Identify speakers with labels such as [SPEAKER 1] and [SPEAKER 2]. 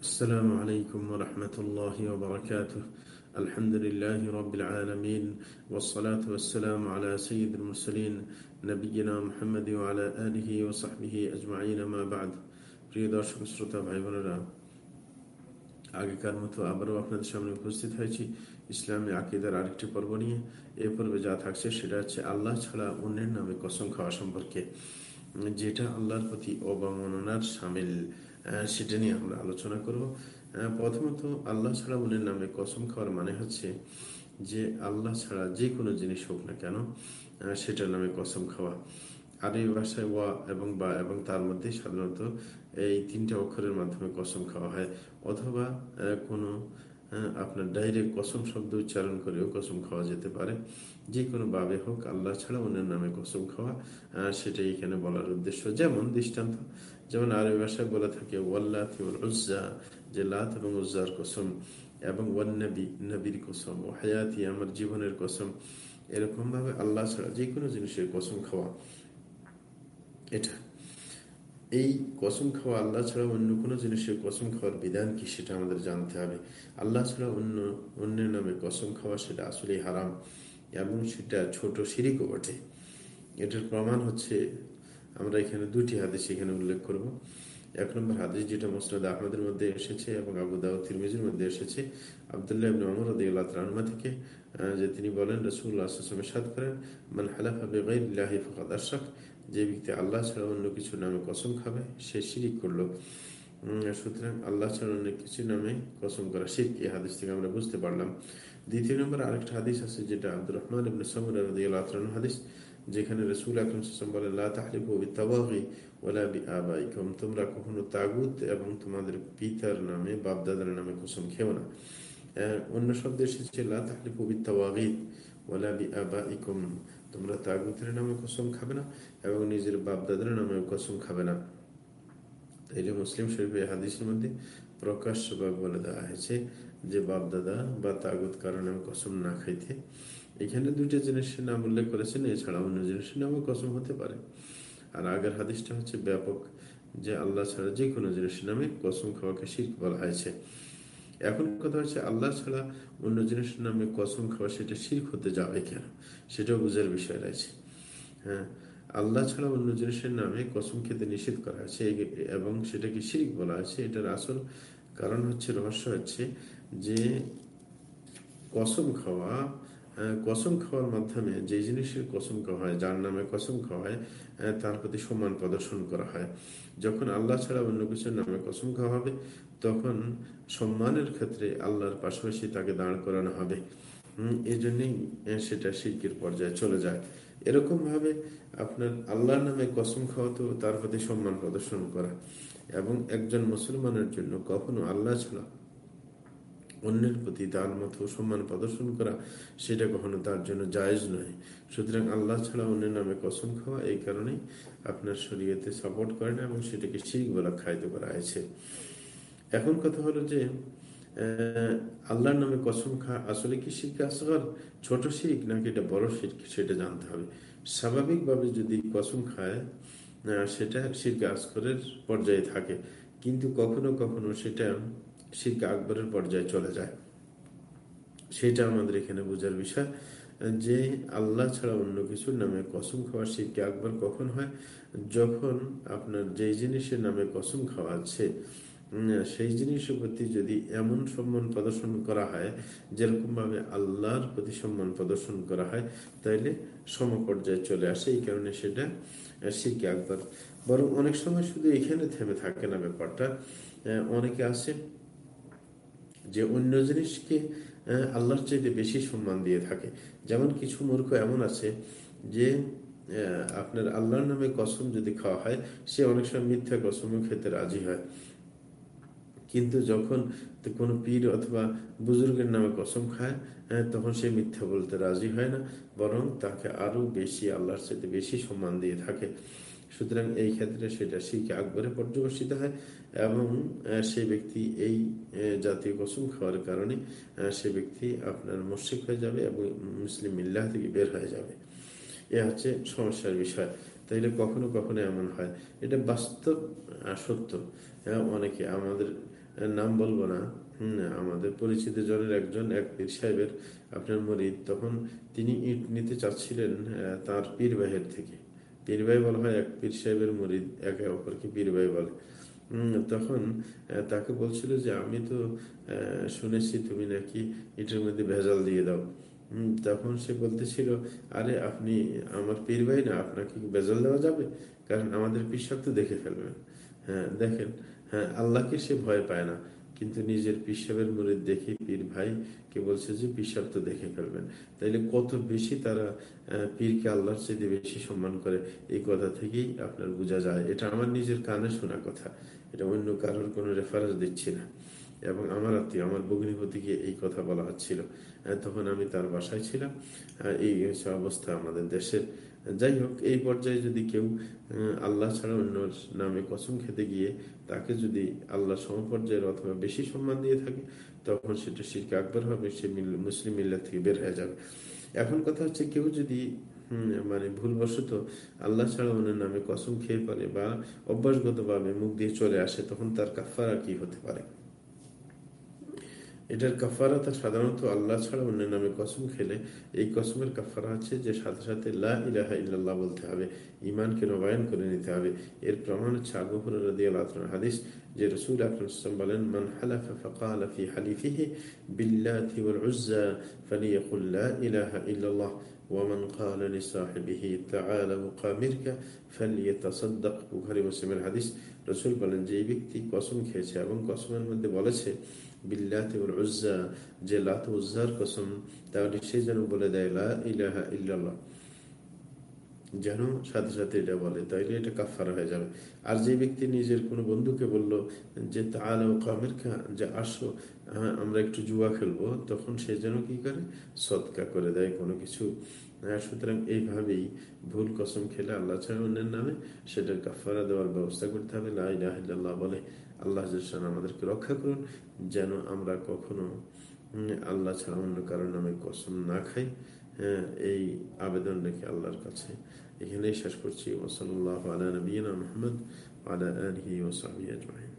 [SPEAKER 1] السلام عليكم ورحمة الله وبركاته الحمد لله رب العالمين والصلاة والسلام على سيد المرسلين نبينا محمد وعلى آله وصحبه أجمعين ما بعد প্রিয় দর্শক শ্রোতা ভাই বোনেরা আগেকার মতো আবারও আপনাদের সামনে উপস্থিত হয়েছি ইসলামী আকিদার আরেকটি পর্ব নিয়ে এ পর্বে যা থাকছে সেটা হচ্ছে আল্লাহ ছাড়া অন্যের নামে কসম খাওয়া সম্পর্কে যেটা আল্লাহর প্রতি অবমাননার সামিল সেটা নিয়ে আমরা আলোচনা করব। প্রথমত আল্লাহ ছাড়া অন্যের নামে কসম খাওয়ার মানে হচ্ছে যে আল্লাহ ছাড়া যে কোনো জিনিস হোক না কেন সেটার নামে কসম খাওয়া। আর এই ভাষায় ওয়া এবং বা এবং তার মধ্যে সাধারণত এই তিনটা অক্ষরের মাধ্যমে কসম খাওয়া হয়। অথবা কোনো আপনার ডাইরেক্ট কসম শব্দ উচ্চারণ করেও কসম খাওয়া যেতে পারে। যে কোনো বাবে হোক, আল্লাহ ছাড়া অন্যের নামে কসম খাওয়া সেটাই এখানে বলার উদ্দেশ্য। যেমন দৃষ্টান্ত, যেমন আরবি ভাষায় বলে থাকে ওয়াল্লাহ উজ্জা, যে লাত এবং উজ্জার কসম, এবং ওয়ান্নবী, নবীর কসম, ও হায়াতি, আমার জীবনের কসম, এরকম ভাবে আল্লাহ ছাড়া যে কোনো জিনিসের কসম খাওয়া। এটা এই কসম খাওয়া আল্লাহ ছাড়া অন্য কোনো জিনিসের কসম খাওয়ার বিধান কি সেটা আমাদের জানতে হবে। আল্লাহ ছাড়া অন্য, অন্যের নামে কসম খাওয়া সেটা আসলেই হারাম এবং সেটা ছোট সিরিকও বটে। এটার প্রমাণ হচ্ছে আমরা এখানে দুটি হাদিস এখানে উল্লেখ করব। এক নম্বর হাদিস যেটা মোসনাদ আহমদের মধ্যে এসেছে এবং আবু দাউদ তিরমিজির মধ্যে এসেছে। আবদুল্লাহ ইবনে ওমর রাদিয়াল্লাহু তাআলা থেকে যে তিনি বলেন, রাসূলুল্লাহ সাল্লাল্লাহু সাদ করেন, মান হালাফা বিগাইরিল্লাহি ফাকাদ আশরাক যে ব্যক্তি আল্লাহ ছাড়া অন্য কিছু নামে কসম খাবে, সে শিরিক করল। সুতরাং আল্লাহ ছাড়া অন্য কিছু নামে কসম করা শিরক, এই হাদিস থেকে আমরা বুঝতে পারলাম। দ্বিতীয় নম্বর আরেকটা হাদিস আছে, যেটা আব্দুর রহমান ইবনে সামর রাদিয়াল্লাহু তাআলা হাদিস। যেখানে রসুল আকরম বলেন তোমরা কখনো তাগুত এবং তোমাদের পিতার নামে, বাপদাদার নামে কসম খেও না। অন্য শব্দ এসেছে, লা তাহলিফু বিত্তাওয়াগিদ ওয়ালা বিআবাইকুম। তোমরা তাগুতের নামে কসম খাবে না এবং নিজের বাপদাদার নামে কসম খাবে না। তাইলে মুসলিম শরীফের হাদিসের মধ্যে প্রকাশ্যভাবে বলে দেওয়া হয়েছে যে, বাপদাদা বা তাগুত কারণে কসম না খাইতে এখানে দুইটা জিনিসের নাম উল্লেখ করেছেন এছাড়া অন্য জিনিসের নামও কসম হতে পারে। আর আগের হাদিসটা হচ্ছে ব্যাপক, যে আল্লাহ ছাড়া যে কোনো জিনিসের নামে কসম খাওয়াকে শির্ক বলা হয়েছে। এখন কথা হচ্ছে আল্লাহ ছাড়া অন্য জিনিসের নামে কসম খাওয়া সেটা শির্ক হতে যাবে কেন? সেটাও বুঝার বিষয় রয়েছে। হ্যাঁ আল্লাহ ছাড়া অন্য জিনিসের নামে কসম খেতে নিষেধ করা হয়েছে এবং সেটাকে শিরিক বলা হয়েছে। এটার আসল কারণ হচ্ছে, রহস্য হচ্ছে যে কসম খাওয়া কসম খাওয়ার মাধ্যমে যে জিনিসের কসম খাওয়া হয়, যার নামে কসম খাওয়া হয় তার প্রতি সম্মান প্রদর্শন করা হয়। যখন আল্লাহ ছাড়া অন্য কিছুর নামে কসম খাওয়া হবে, তখন সম্মানের ক্ষেত্রে আল্লাহর পাশাপাশি তাকে দাঁড় করানো হবে। এই জন্যই সেটা শিল্পের পর্যায়ে চলে যায়। এরকম ভাবে আপনার আল্লাহর নামে কসম খাওয়া তো তার প্রতি সম্মান প্রদর্শন করা। এবং একজন মুসলমানের জন্য কখনো আল্লাহ ছাড়া অন্যের প্রতি তার মতো সম্মান প্রদর্শন করা সেটা কখনো তার জন্য জায়েজ নয়। সুতরাং আল্লাহ ছাড়া অন্যের নামে কসম খাওয়া এই কারণেই আপনার শরীয়তে সাপোর্ট করে না এবং সেটাকে শিখ বলা খাইতে করা হয়েছে। এখন কথা হলো যে আল্লাহর নামে কসম খা আসলে কি শিখ আসগর? ছোট শিখ নাকি এটা বড় শিখ সেটা জানতে হবে। স্বাভাবিকভাবে যদি কসম খায় সেটা শিখ আসগরের পর্যায়ে থাকে। কিন্তু কখনো কখনো সেটা শিখ আকবরের পর্যায়ে চলে যায়। সেটা আমাদের এখানে বোঝার বিষয়। যে আল্লাহ ছাড়া অন্য কিছুর নামে কসম খাওয়া শিরকে আকবর কখন হয়? যখন আপনার যেই জিনিসের নামে কসম খাওয়া আছে সেই জিনিসের প্রতি যদি এমন সম্মান প্রদর্শন করা হয় যেরকম ভাবে আল্লাহর প্রতি সম্মান প্রদর্শন করা হয়, তাইলে সমপর্যায়ে চলে আসে। এই কারণে সেটা শিরকে আকবর। বরং অনেক সময় শুধু এখানে থেমে থাকে না ব্যাপারটা। অনেকে আছে যে অন্য জিনিসকে আল্লাহর চাইতে বেশি সম্মান দিয়ে থাকে। যেমন কিছু মূর্খ এমন আছে যে আপনার আল্লাহর নামে কসম যদি খাওয়া হয়, সে অনেক সময় মিথ্যা কসমও খেতে রাজি হয়। কিন্তু যখন কোনো পীর অথবা বুজুর্গের নামে কসম খায় তখন সে মিথ্যা বলতে রাজি হয় না, বরং তাকে আরও বেশি আল্লাহর সাথে বেশি সম্মান দিয়ে থাকে। সুতরাং এই ক্ষেত্রে সেটা শিখে আকবরে পর্যবেসিত হয় এবং সে ব্যক্তি এই জাতীয় কসম খাওয়ার কারণে সে ব্যক্তি আপনার মুশ্রিক হয়ে যাবে এবং মুসলিম মিল্লাহ থেকে বের হয়ে যাবে। এ হচ্ছে সমস্যার বিষয়। তাইলে কখনো কখনো এমন হয়, এটা বাস্তব সত্য। অনেকে আমাদের নাম বলব না আমাদের পরিচিত জনের একজন, এক পীর সাহেবের আপনার মরিদ, তখন তিনি ইট নিতে চাচ্ছিলেন তার পীর ভাইয়ের থেকে। পীর ভাই বলা হয়, এক পীর সাহেবের মরিদ, একে অপরকে পীর ভাই বলে তখন তাকে বলছিল যে, আমি তো শুনেছি তুমি নাকি ইটের মধ্যে ভেজাল দিয়ে দাও। তখন সে বলতেছিল, আরে, আপনি আমার পীর ভাই না, আপনাকে বেজাল দেওয়া যাবে? কারণ আমাদের পিসাব তো দেখে ফেলবেন। হ্যাঁ দেখেন হ্যাঁ আল্লাহকে সে ভয় পায় না। কিন্তু নিজের পিসাবের মুরিদ দেখে পীর ভাই কে বলছে যে, পিসাব তো দেখে ফেলবেন। তাইলে কত বেশি তারা পীরকে আল্লাহর চেয়ে বেশি সম্মান করে, এই কথা থেকেই আপনার বোঝা যায়। এটা আমার নিজের কানে শোনা কথা। এটা অন্য কারোর কোনো রেফারেন্স দিচ্ছি না। এবং আমার আত্মীয়, আমার ভগ্নিপতিকে এই কথা বলা হচ্ছিল। তখন আমি তার বাসায় ছিলাম। এই হচ্ছে অবস্থা আমাদের দেশের। যাই হোক, এই পর্যায়ে যদি কেউ আল্লাহ ছাড়া অন্য নামে কসম খেতে গিয়ে তাকে যদি আল্লাহ সমপর্যায়ের অথবা বেশি সম্মান দিয়ে থাকে, তখন সেটা শিরকে আকবর হবে, সে মুসলিম মিল্লা থেকে বের হয়ে যাবে। এখন কথা হচ্ছে কেউ যদি মানে ভুলবশত আল্লাহ ছাড়া অন্য নামে কসম খেয়ে পারে বা অভ্যাসগতভাবে মুখ দিয়ে চলে আসে, তখন তার কাফারা কি হতে পারে? এটার কাফারাতা সাধারণত আল্লাহ ছাড়া অন্য নামে কসম খেলে এই কসমের কাফারা হচ্ছে যে সাথে সাথে লাহ ইলাহা ইল্লাল্লাহ বলতে হবে ইমানকে নবায়ন করে নিতে হবে এর প্রমাণ হচ্ছে আবু হুরাদি আল্লাহ হাদিস যে রসুল আকরম বলেন মান হালাফা ফাকাল ফি হালিফিহি বিল্লাহি ওয়াল উজ্জা ফালিয়াকুল লা ইলাহা ইল্লাল্লাহ ওয়ামান قال لصاحبه تعالى وقامرك فليتصدق বুখারী মুসলিমের হাদিস রসুল বলেন যে এই ব্যক্তি কসম খেয়েছে এবং কসমের মধ্যে বলেছে বিল্লাতে উজ্জা যে লাত উজ্জার কসম তাহলে সে যেন বলে দেয় লা ইলাহা ইল্লাল্লাহ যেন সাথে সাথে এটা বলে, তাইলে এটা কাফার হয়ে যাবে। আর যে ব্যক্তি নিজের কোনো বন্ধুকে বলল যে, তাহলে ও কামের খা যে, আসো আমরা একটু জুয়া খেলব তখন সে যেন কি করে? সৎকা করে দেয় কোনো কিছু। সুতরাং এইভাবেই ভুল কসম খেলে আল্লাহ ছাড়া অন্যের নামে সেটার কাফারা দেওয়ার ব্যবস্থা করতে হবে। লাহ বলে, আল্লাহ আমাদেরকে রক্ষা করুন, যেন আমরা কখনো আল্লাহ ছাড়া অন্য কারোর নামে কসম না খাই। হ্যাঁ এই আবেদন রেখে আল্লাহর কাছে এখানেই শেষ করছি। ওসল্লাহ আলা নবীনা মোহাম্মদ আলা আলহি ওসাহি আজমাইন।